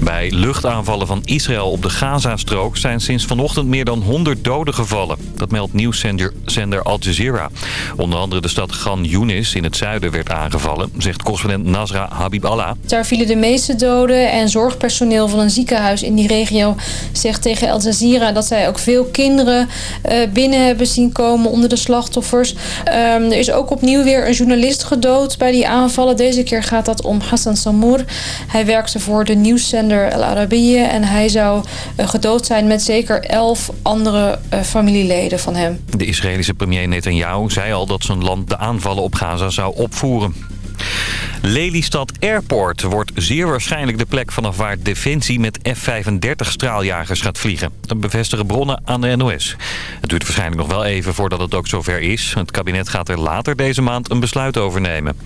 Bij luchtaanvallen van Israël op de Gazastrook zijn sinds vanochtend meer dan 100 doden gevallen. Dat meldt nieuwszender Al Jazeera. Onder andere de stad Gan Yunis in het zuiden werd aangevallen, zegt correspondent Nasra Habiballah. Daar vielen de meeste doden en zorgpersoneel van een ziekenhuis in die regio zegt tegen Al Jazeera dat zij ook veel kinderen eh, binnen hebben zien komen onder de slachtoffers. Ehm, er is ook opnieuw weer een journalist gedood bij die aanvallen. Deze keer gaat dat om Hassan Samour. Hij werkte voor de nieuwszender El. En hij zou uh, gedood zijn met zeker elf andere uh, familieleden van hem. De Israëlische premier Netanyahu zei al dat zijn land de aanvallen op Gaza zou opvoeren. Lelystad Airport wordt zeer waarschijnlijk de plek vanaf waar Defensie met F-35 straaljagers gaat vliegen. Dat bevestigen bronnen aan de NOS. Het duurt waarschijnlijk nog wel even voordat het ook zover is. Het kabinet gaat er later deze maand een besluit over nemen.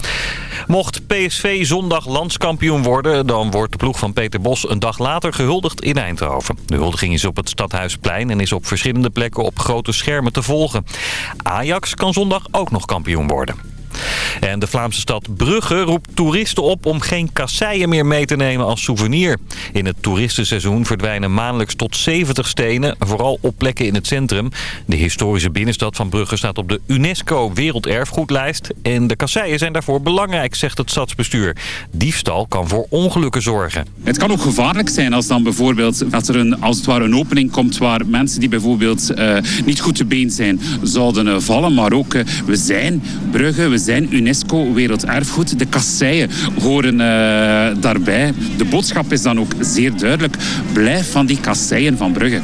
Mocht PSV zondag landskampioen worden, dan wordt de ploeg van Peter Bos een dag later gehuldigd in Eindhoven. De huldiging is op het Stadhuisplein en is op verschillende plekken op grote schermen te volgen. Ajax kan zondag ook nog kampioen worden. En de Vlaamse stad Brugge roept toeristen op om geen kasseien meer mee te nemen als souvenir. In het toeristenseizoen verdwijnen maandelijks tot 70 stenen, vooral op plekken in het centrum. De historische binnenstad van Brugge staat op de UNESCO Werelderfgoedlijst. En de kasseien zijn daarvoor belangrijk, zegt het stadsbestuur. Diefstal kan voor ongelukken zorgen. Het kan ook gevaarlijk zijn als dan bijvoorbeeld dat er een, als het een opening komt waar mensen die bijvoorbeeld uh, niet goed te been zijn zouden uh, vallen. Maar ook, uh, we zijn Brugge, we UNESCO Werelderfgoed. De kasseien horen uh, daarbij. De boodschap is dan ook zeer duidelijk. Blijf van die kasseien van Brugge.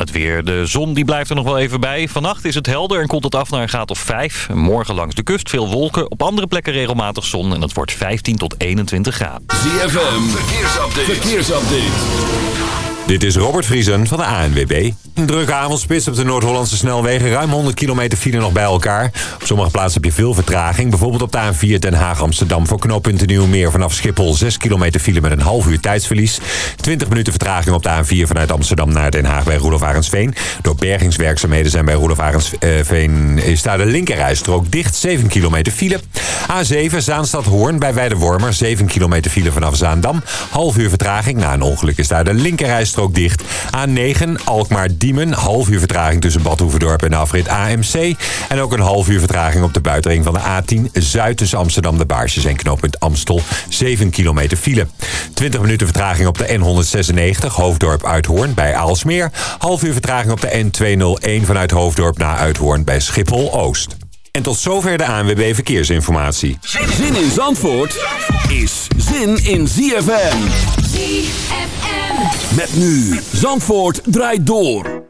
Het weer. De zon die blijft er nog wel even bij. Vannacht is het helder en komt het af naar een graad of 5. Morgen langs de kust veel wolken. Op andere plekken regelmatig zon. En het wordt 15 tot 21 graden. ZFM. Verkeersupdate. Verkeersupdate. Dit is Robert Vriesen van de ANWB. Een drukke avondspits op de Noord-Hollandse snelwegen. Ruim 100 kilometer file nog bij elkaar. Op sommige plaatsen heb je veel vertraging. Bijvoorbeeld op de A4 Den Haag-Amsterdam voor knooppunt Nieuwmeer vanaf Schiphol. 6 kilometer file met een half uur tijdsverlies. 20 minuten vertraging op de A4 vanuit Amsterdam naar Den Haag bij Roelof Arendsveen. Door bergingswerkzaamheden zijn bij Roelof Arendsveen is daar de linkerrijstrook dicht. 7 kilometer file. A7 Zaanstad-Hoorn bij Weidewormer. 7 kilometer file vanaf Zaandam. Half uur vertraging. Na een ongeluk is daar de linkerrijstrook dicht. A9 Alkmaar-Diemen. Half uur vertraging tussen Bad Hoeverdorp en afrit AMC. En ook een half uur vertraging op de buitenring van de A10 Zuid tussen Amsterdam de Baarsjes en knooppunt Amstel. 7 kilometer file. 20 minuten vertraging op de N196 Hoofddorp Uithoorn bij Aalsmeer. Half uur vertraging op de N201 vanuit Hoofddorp naar Uithoorn bij Schiphol Oost. En tot zover de ANWB Verkeersinformatie. Zin in Zandvoort is zin in ZFM. ZFM. Met nu Zandvoort draait door.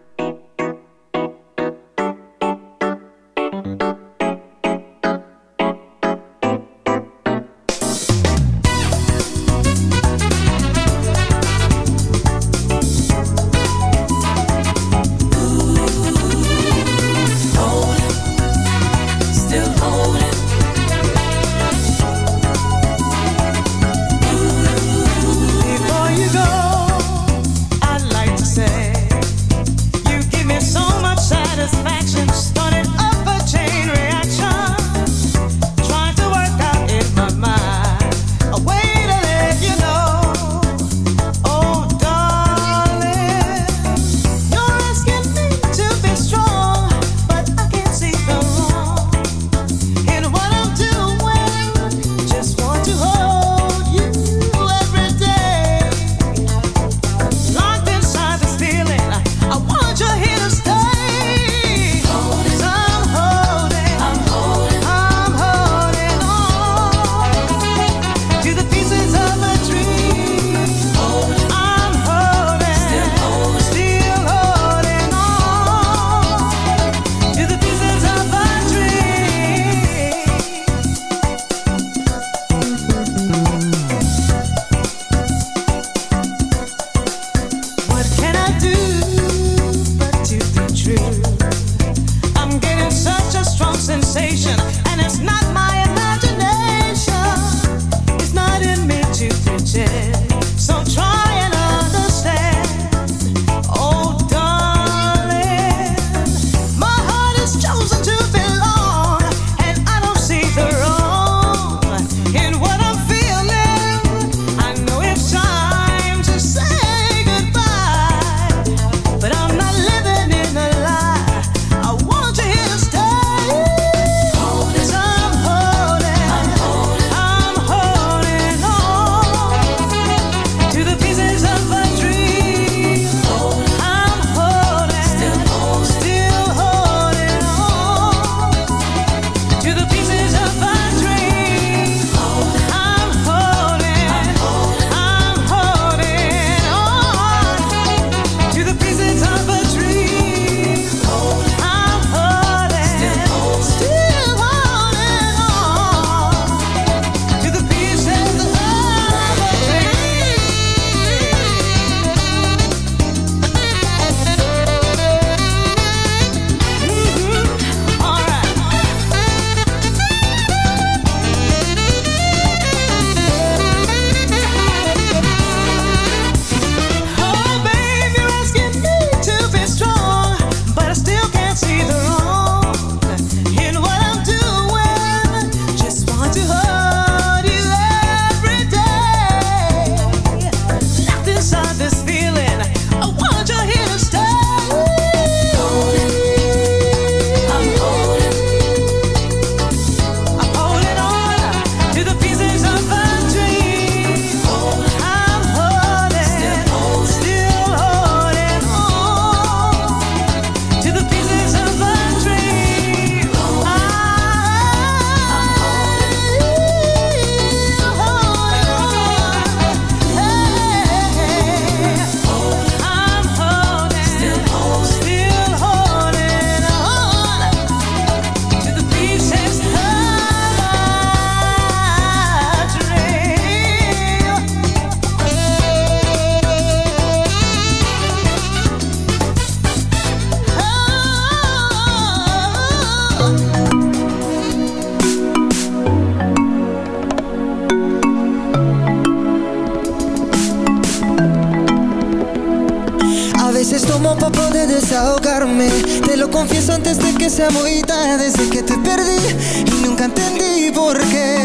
Entendí por qué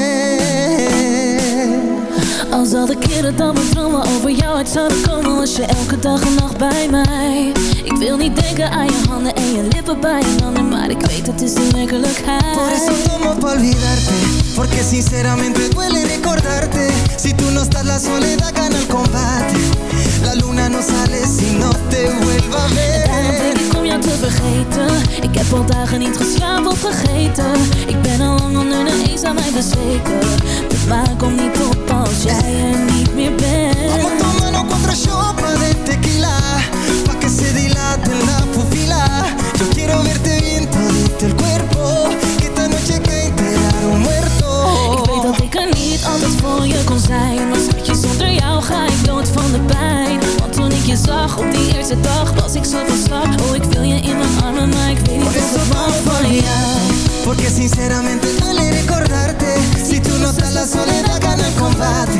Als al de keren dat mijn dromen over jou uit zouden komen Was je elke dag en nacht bij mij. Ik wil niet denken aan je handen en je lippen bij je handen Maar ik weet het is de werkelijkheid. Por eso tomo pa olvidarte Porque sinceramente duele recordarte. Si tú no estás la soledad gana el combate. La luna no sale si no te vuelva a ver Te vergeten. Ik heb al dagen niet geslapen of vergeten. Ik ben al lang onder de eens aan mij bezweken. De maan komt niet op als jij er niet meer bent. Vamos tomando contra chopa de tequila. Pa' que se dilate la pupila Yo quiero verte bien todito el cuerpo. Que esta noche que enterar un muerto. Ik weet dat ik er niet altijd voor je kon zijn. Maar schatje, zonder jou ga ik dood van de pijn je zag op die eerste dag Was ik zo van slag. Oh, ik wil je in mijn armen Maar ik weet niet of ik van jou. Porque sinceramente duele recordarte. Si tú no estás la soledad gana el combate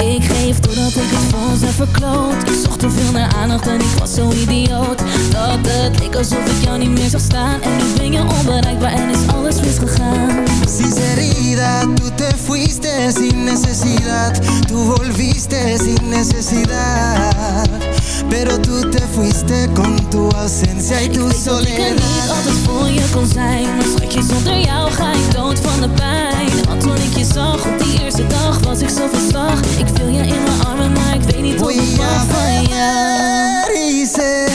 Ik geef doordat ik het ons heb verkloot. Ik zocht te veel naar aandacht en ik was zo idioot. Dat het leek alsof ik jou niet meer zag staan. En nu ben je onbereikbaar en is alles misgegaan. Sinceridad, tú te fuiste sin necesidad. Tú volviste sin necesidad. Pero tú te fuiste con tu ausencia y Ik tu weet dat ik er niet soledad. altijd voor je kon zijn. Maar schatje, zonder jou ga ik dood van de pijn. Want toen ik je zag ik zo van slag Ik viel je in mijn armen, maar ik weet niet ik Voy a mag. van jou y sé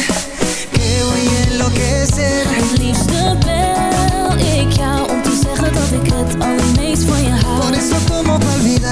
que voy a enloquecer Het liefste bel ik jou om te zeggen dat ik het allermeest van je hou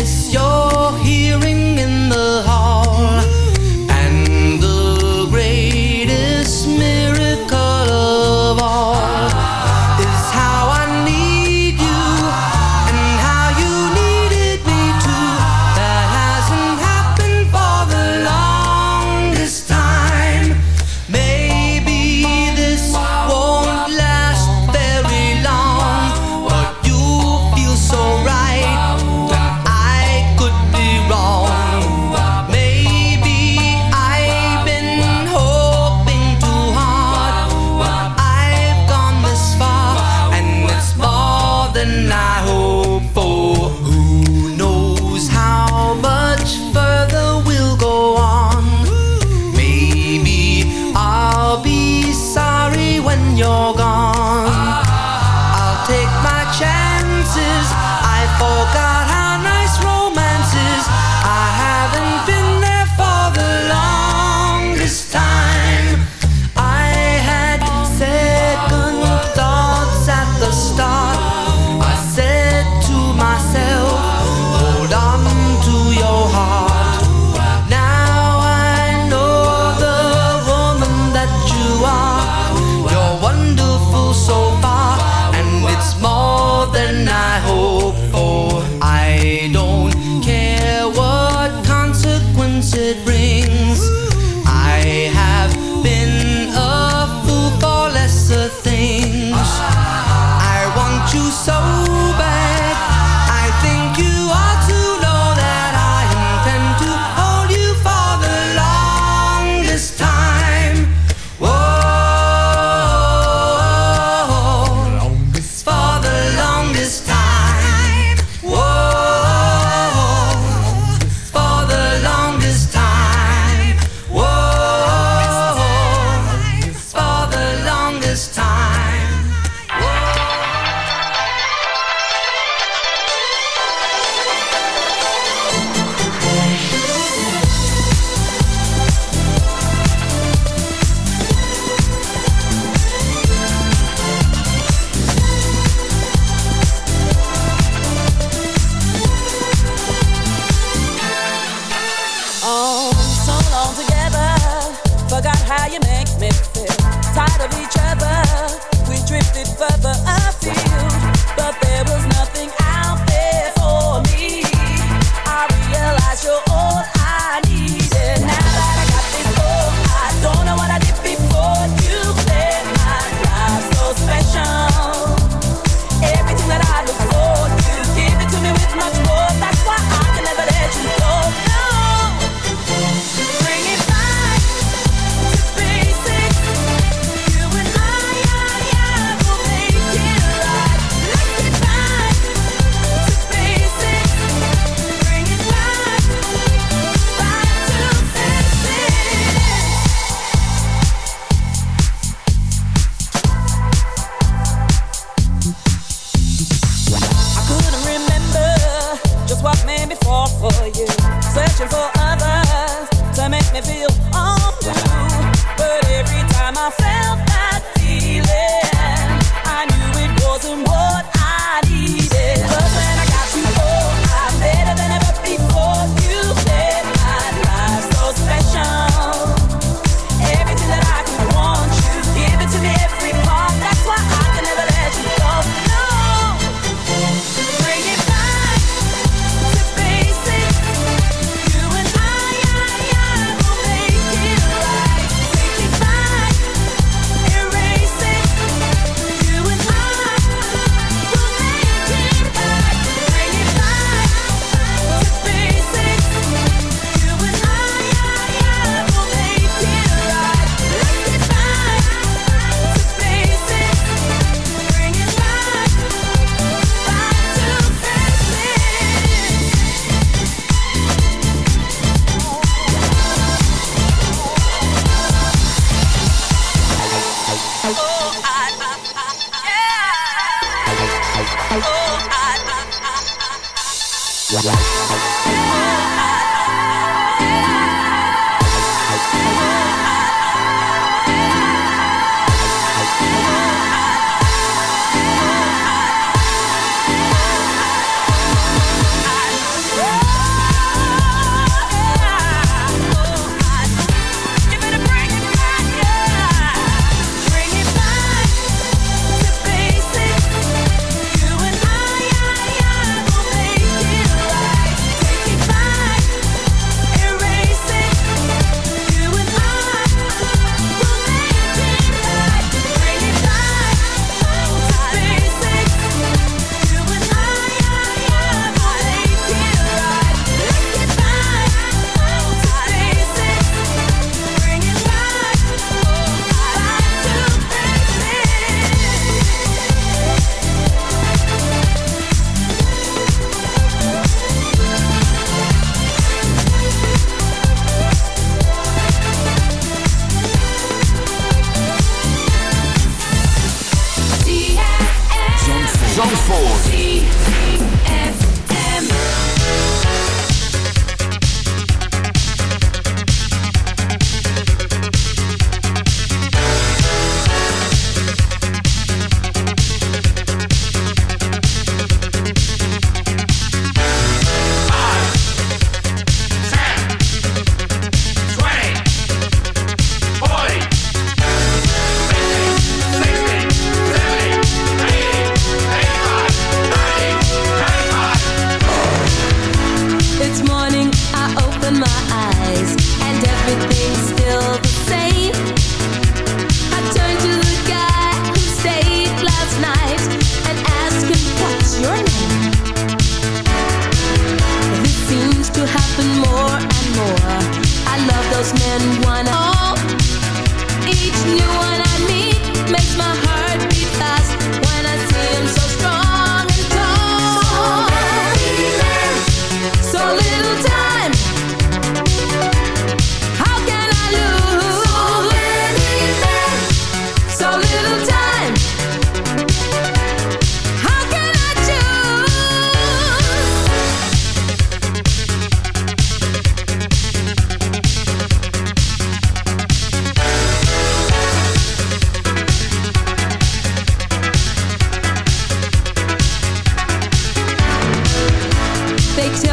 voice you're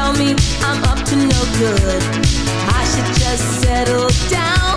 tell me I'm up to no good. I should just settle down.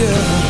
girl.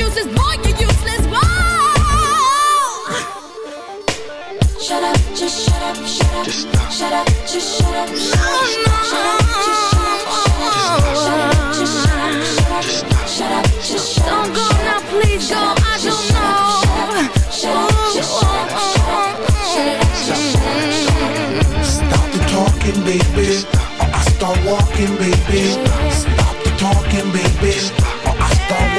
excuses. Boy, you're useless. Whoa! Shut up, just shut up, shut up. Just stop. Shut up, just shut up. No, no. Shut up, just shut up. Shut up, just shut up. Shut up, shut up, just shut up. Don't go now, please go. I don't know. Shut up, just shut up. Shut up, just shut up. Stop the talking, baby. Or I start walking, baby. Stop the talking, baby.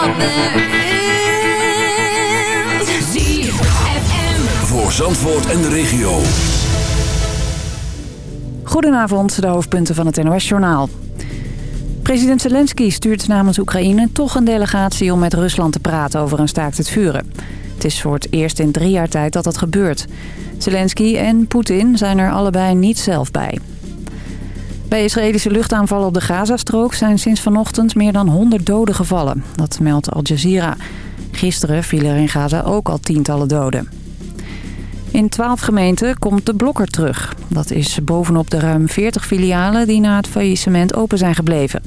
There is? Voor Zandvoort en de regio. Goedenavond, de hoofdpunten van het NOS-journaal. President Zelensky stuurt namens Oekraïne toch een delegatie om met Rusland te praten over een staakt het vuren. Het is voor het eerst in drie jaar tijd dat dat gebeurt. Zelensky en Poetin zijn er allebei niet zelf bij. Bij Israëlische luchtaanvallen op de Gazastrook zijn sinds vanochtend meer dan 100 doden gevallen. Dat meldt Al Jazeera. Gisteren vielen er in Gaza ook al tientallen doden. In 12 gemeenten komt de blokker terug. Dat is bovenop de ruim 40 filialen die na het faillissement open zijn gebleven.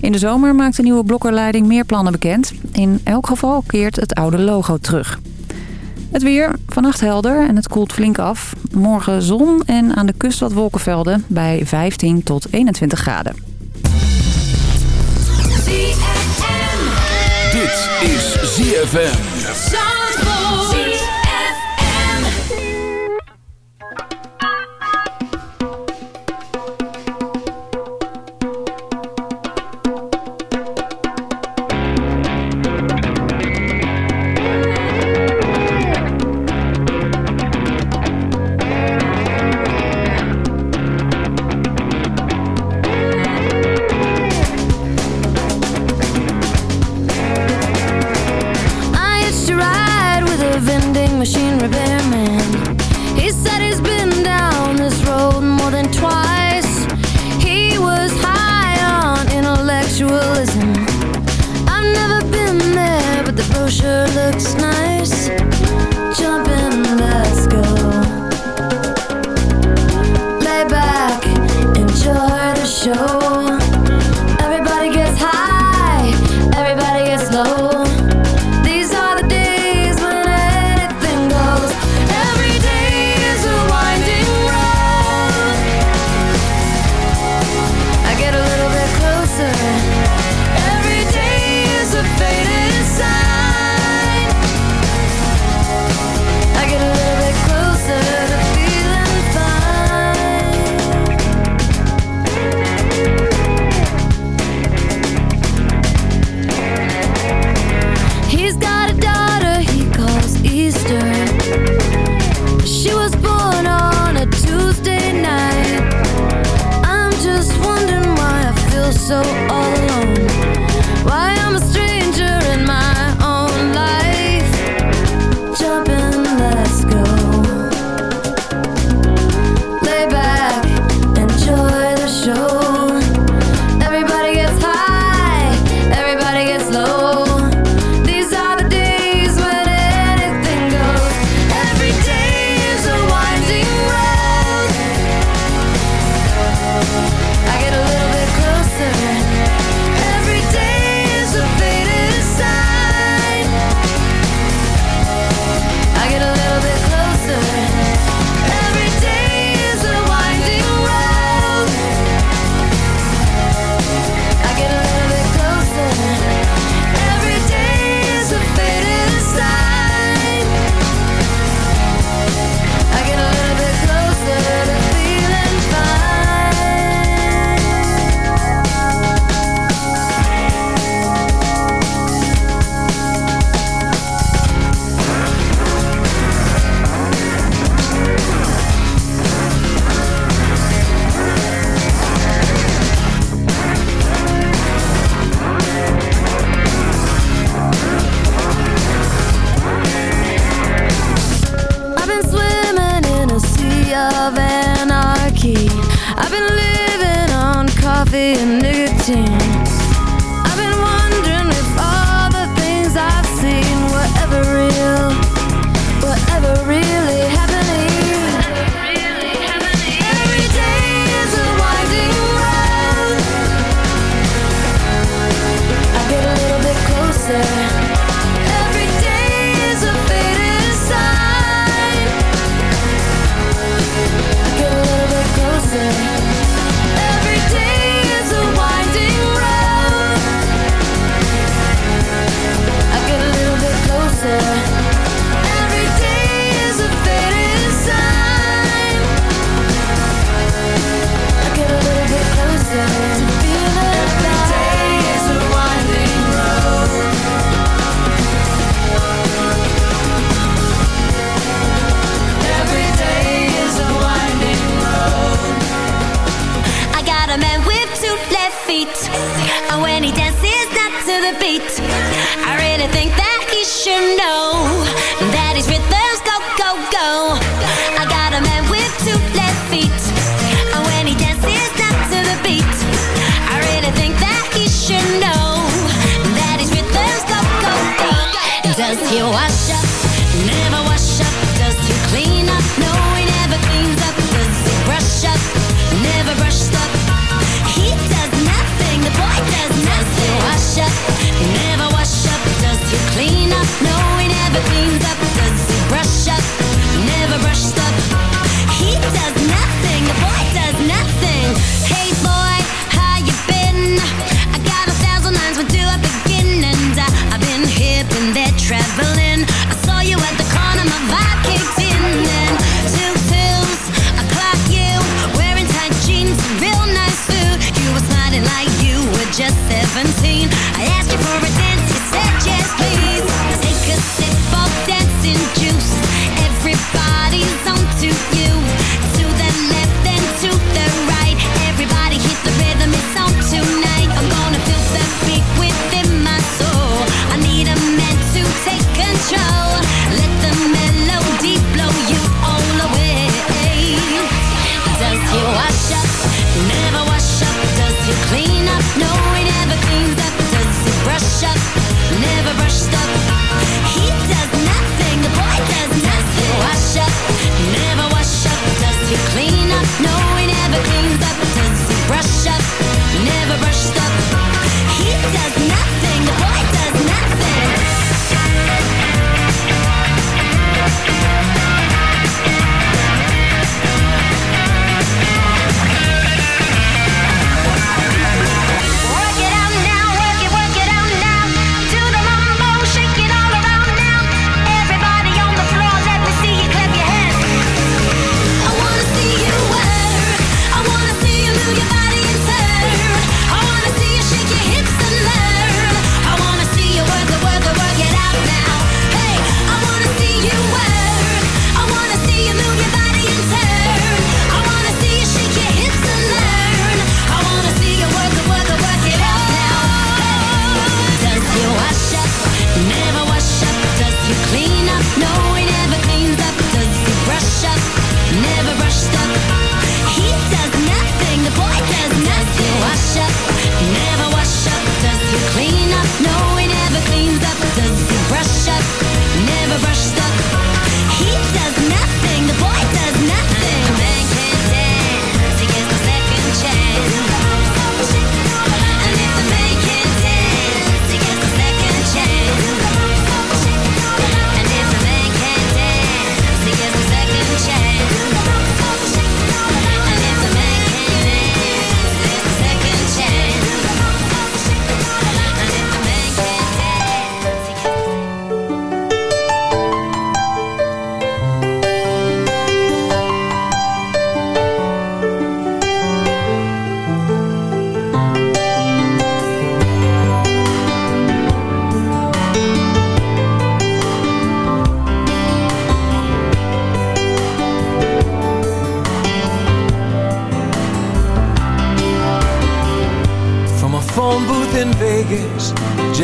In de zomer maakt de nieuwe blokkerleiding meer plannen bekend. In elk geval keert het oude logo terug. Het weer, vannacht helder en het koelt flink af. Morgen zon en aan de kust wat wolkenvelden bij 15 tot 21 graden. Dit is ZFM.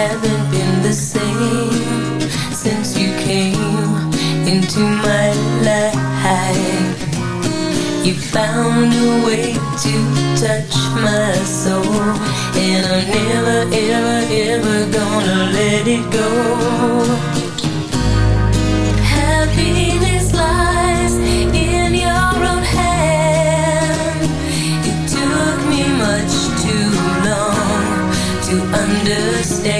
haven't been the same since you came into my life. You found a way to touch my soul, and I'm never, ever, ever gonna let it go. Happiness lies in your own. It took me much too long to understand.